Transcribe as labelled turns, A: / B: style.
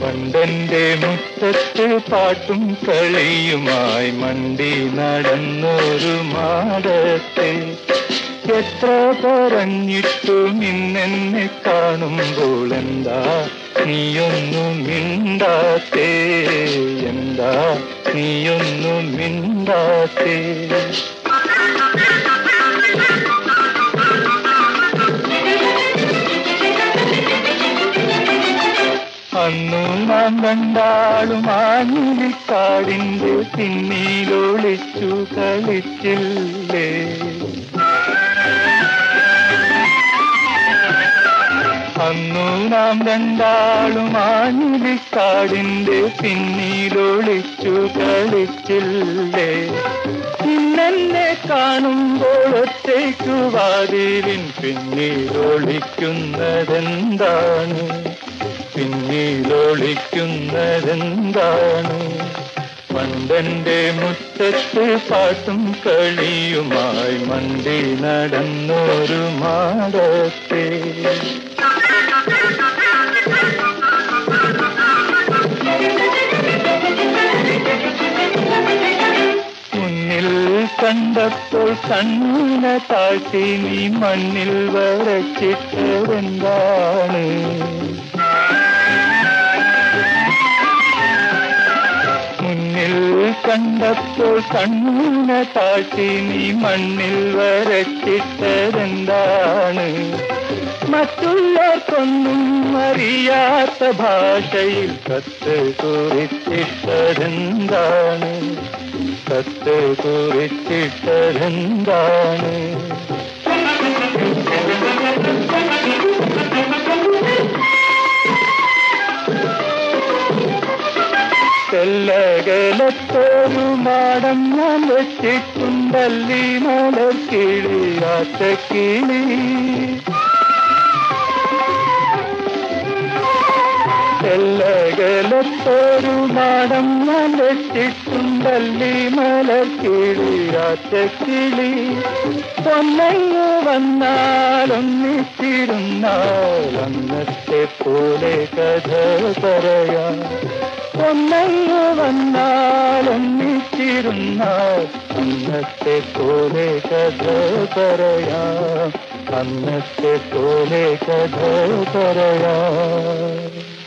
A: മുറ്റത്ത് പാട്ടും കളിയുമായി മണ്ടി നടന്നൊരു മാടത്തെ. എത്ര പറഞ്ഞിട്ടും ഇന്നെന്നെ കാണുമ്പോൾ എന്താ നീയൊന്നും മിണ്ടാത്തേ? എന്താ നീയൊന്നും മിണ്ടാത്തേ? അന്നു നാം രണ്ടാളും ആഞ്ഞിലിക്കാടിന്റെ പിന്നിലൊളിച്ചു കളിച്ചില്ലേ? അന്നു നാം രണ്ടാളും ആഞ്ഞിലിക്കാടിന്റെ പിന്നിലൊളിച്ചു കളിച്ചില്ലേ? നിന്നെ കാണുമ്പോൾ ഒറ്റയ്ക്കു വാതിലിൻ പിന്നിലൊളിക്കുന്നതെന്താണ് പിന്നിലൊളിക്കുന്നതെന്താണ് പണ്ടന്റെ മുറ്റത്ത് പാട്ടും കളിയുമായി മണ്ടി നടന്നൊരു മാടത്തെ. കണ്ടപ്പോൾ കണ്ണിന താഴ്ത്തി നീ മണ്ണിൽ വരച്ചിട്ടതെന്താണ്? കണ്ടപ്പോൾ കണ്ണൂനെ താഴ്ത്തി നീ മണ്ണിൽ വരച്ചിട്ടതെന്താണ്? മറ്റുള്ളവർക്കൊന്നും അറിയാത്ത ഭാഷയിൽ കത്ത് കുറിച്ചിട്ടതെന്താണ്? കത്ത് കുറിച്ചിട്ടതെന്താണ്? തെല്ലകലത്തോരു മാടം ഞാൻ വെച്ചിട്ടുണ്ടല്ലി മലക്കിളിയാത്ത കിളി തെല്ലകലത്തൊരു മാടം ഞാൻ വെച്ചിട്ടുണ്ടല്ലി മലക്കിളിയാത്ത കിളി പൊന്നങ്ങ് വന്നാലൊന്നിച്ചിരുന്നാൽ അന്നത്തെ പോലെ കഥ പറയാം. ഒന്നങ്ങ് വന്നാലൊന്നിച്ചിരുന്നാൽ അന്നത്തെ പോലെ കഥ പറയാം. അന്നത്തെ പോലെ കഥ പറയാം.